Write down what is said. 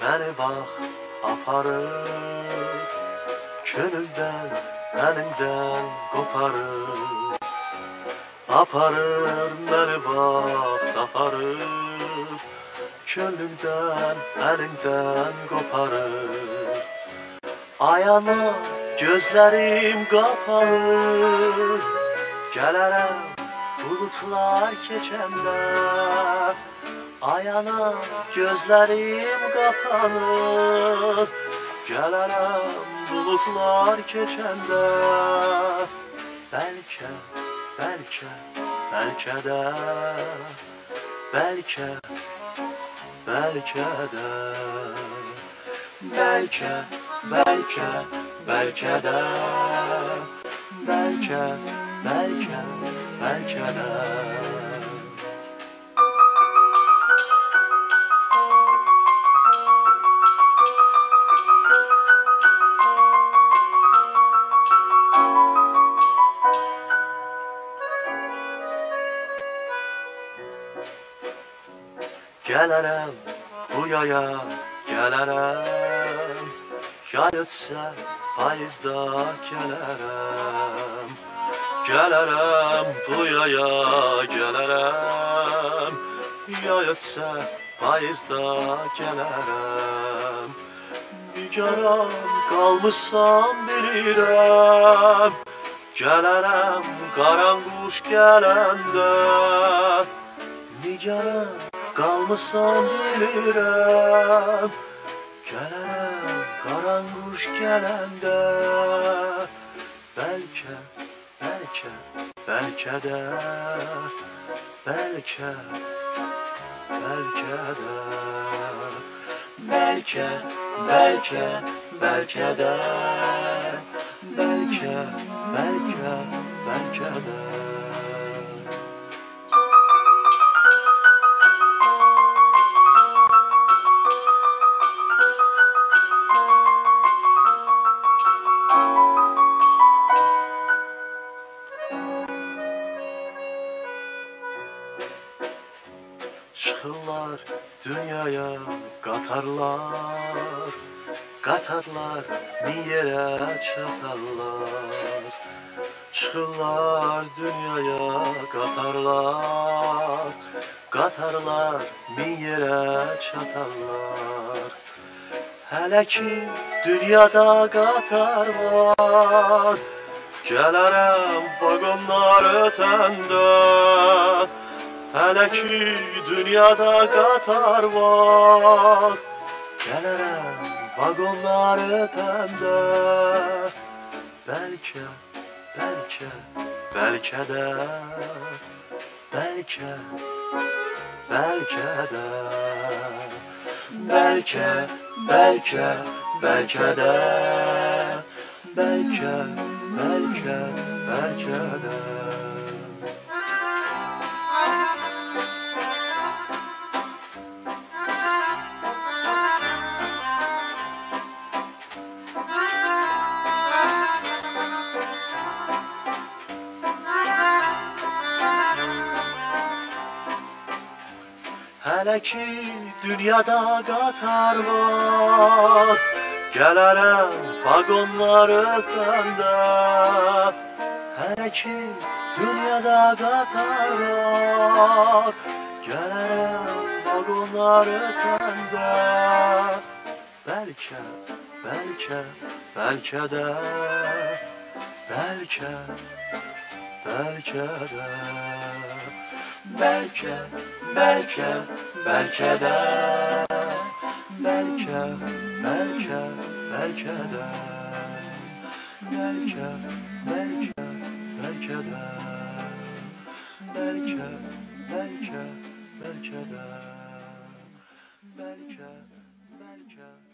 məni bax aparır. Könüldən əlindən qoparır. Aparır məni bax aparır. Könlümdən əlindən qoparır. Ayana gözlərim qapanır. Gələrəm bulutlar keçəndə Ayana gözlerim kapanır. Gələrəm bulutlar keçəndə Bəlkə, bəlkə, bəlkə də Bəlkə, bəlkə də Bəlkə, bəlkə, bəlkə də Bəlkə, bəlkə, bəlkə də Gələrəm bu yaya, gələrəm Yay ötsə payızda gələrəm Gələrəm bu yaya, gələrəm Yay ötsə payızda gələrəm Nigaran qalmışsam bilirəm Gələrəm qaranquş gələndə Nigaran Qalmışam bilirəm Gələrəm qaranquş gələndə Bəlkə, bəlkə, bəlkə də Bəlkə, bəlkə də Bəlkə, bəlkə, bəlkə də Bəlkə, bəlkə, bəlkə də Çıxırlar dünyaya qatarlar Qatarlar min yerə çatarlar. Çıxırlar dünyaya qatarlar Qatarlar min yerə çatarlar. Hələ ki dünyada qatar var. Gələrəm vaqonlar ötəndə Hələ ki dünyada qatar var. Gələrəm vaqonlar ötəndə Bəlkə, bəlkə, bəlkə də Bəlkə, bəlkə də Bəlkə, bəlkə, bəlkə də Bəlkə, bəlkə, bəlkə də Hələ ki dünyada qatar var. Gələrəm vaqonlar ötəndə Hələ ki dünyada qatar var. Gələrəm vaqonlar ötəndə Bəlkə, bəlkə, bəlkə də Bəlkə, bəlkə də Belki, belki, belki de Belki, belki, belki de Belki, belki, belki de Belki, belki, belki de Belki, belki, belki de